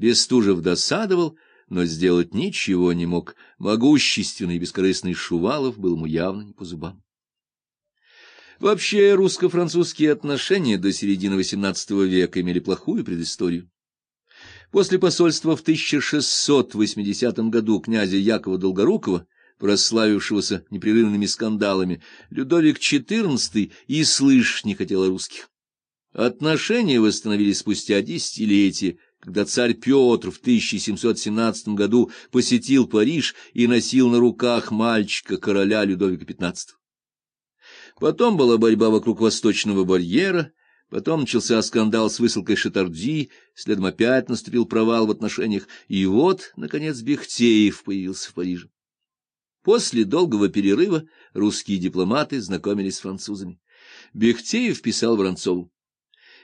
Бестужев досадовал, но сделать ничего не мог. Могущественный и бескорыстный Шувалов был ему явно не по зубам. Вообще русско-французские отношения до середины XVIII века имели плохую предысторию. После посольства в 1680 году князя Якова Долгорукова, прославившегося непрерывными скандалами, Людовик XIV и слышь не хотел русских. Отношения восстановились спустя десятилетия, когда царь Петр в 1717 году посетил Париж и носил на руках мальчика короля Людовика XV. Потом была борьба вокруг Восточного барьера, потом начался скандал с высылкой Шатарди, следом опять наступил провал в отношениях, и вот, наконец, Бехтеев появился в Париже. После долгого перерыва русские дипломаты знакомились с французами. Бехтеев писал Воронцову.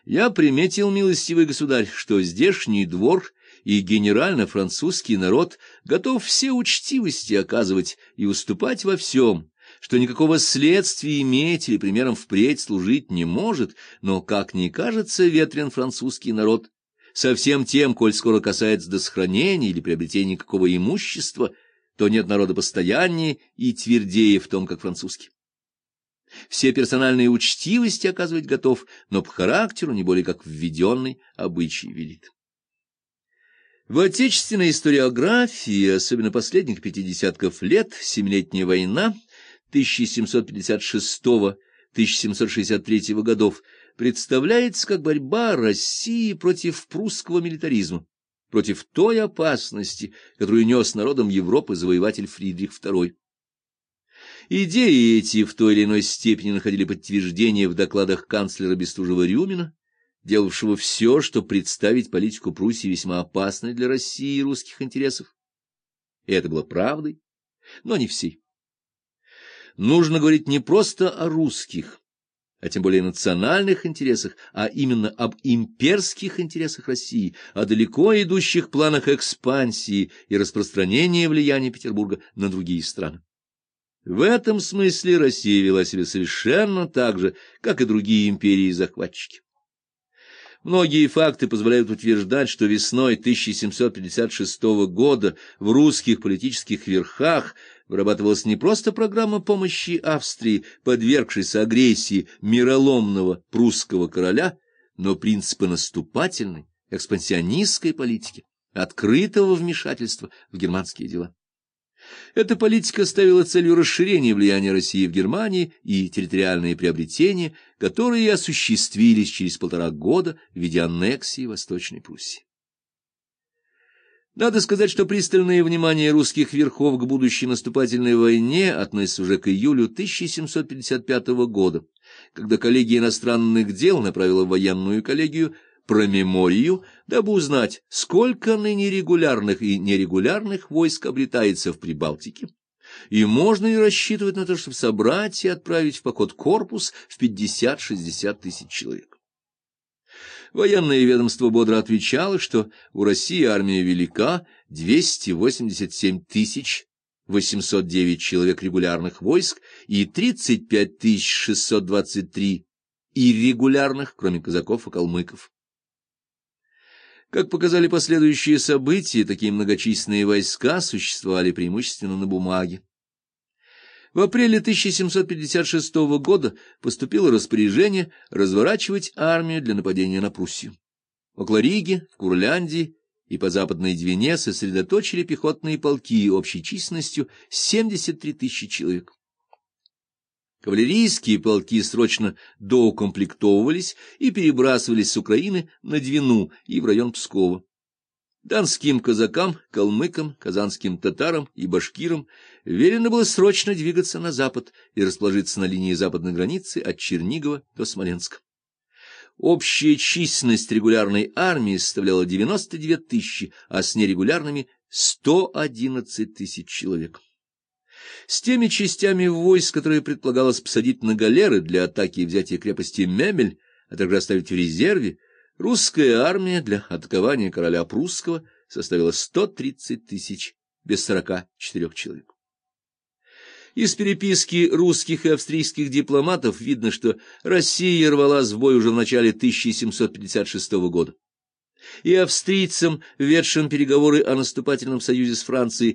«Я приметил, милостивый государь, что здешний двор и генерально-французский народ готов все учтивости оказывать и уступать во всем, что никакого следствия иметь или примером впредь служить не может, но, как ни кажется, ветрен французский народ, со всем тем, коль скоро касается до сохранения или приобретения какого имущества, то нет народа постояннее и твердее в том, как французский. Все персональные учтивости оказывать готов, но по характеру не более как введенный обычай велит. В отечественной историографии, особенно последних пятидесятков лет, Семилетняя война 1756-1763 годов представляется как борьба России против прусского милитаризма, против той опасности, которую нес народом Европы завоеватель Фридрих II. Идеи эти в той или иной степени находили подтверждение в докладах канцлера Бестужева-Рюмина, делавшего все, чтобы представить политику Пруссии весьма опасной для России и русских интересов. И это было правдой, но не всей нужно говорить не просто о русских, а тем более национальных интересах, а именно об имперских интересах России, о далеко идущих планах экспансии и распространения влияния Петербурга на другие страны. В этом смысле Россия вела себя совершенно так же, как и другие империи-захватчики. Многие факты позволяют утверждать, что весной 1756 года в русских политических верхах вырабатывалась не просто программа помощи Австрии, подвергшейся агрессии мироломного прусского короля, но принципы наступательной, экспансионистской политики, открытого вмешательства в германские дела. Эта политика ставила целью расширения влияния России в Германии и территориальные приобретения, которые осуществились через полтора года в виде аннексии Восточной Пруссии. Надо сказать, что пристальное внимание русских верхов к будущей наступательной войне относится уже к июлю 1755 года, когда коллегия иностранных дел направила военную коллегию промеморию, дабы узнать, сколько ныне регулярных и нерегулярных войск обретается в Прибалтике, и можно ли рассчитывать на то, чтобы собрать и отправить в поход корпус в 50-60 тысяч человек. Военное ведомство бодро отвечало, что у России армия велика, 287 тысяч 809 человек регулярных войск и 35 623 иррегулярных, кроме казаков и калмыков. Как показали последующие события, такие многочисленные войска существовали преимущественно на бумаге. В апреле 1756 года поступило распоряжение разворачивать армию для нападения на Пруссию. Около Риги, в Курляндии и по Западной Двине сосредоточили пехотные полки общей численностью 73 тысячи человек. Кавалерийские полки срочно доукомплектовывались и перебрасывались с Украины на Двину и в район Пскова. Донским казакам, калмыкам, казанским татарам и башкирам велено было срочно двигаться на запад и расположиться на линии западной границы от Чернигова до Смоленска. Общая численность регулярной армии составляла 99 тысячи, а с нерегулярными — 111 тысяч человек. С теми частями войск, которые предполагалось посадить на галеры для атаки и взятия крепости Мемель, а также оставить в резерве, Русская армия для атакования короля прусского составила 130 тысяч без 44 человек. Из переписки русских и австрийских дипломатов видно, что Россия рвалась в бой уже в начале 1756 года. и австрийцам, ведшим переговоры о наступательном союзе с Францией,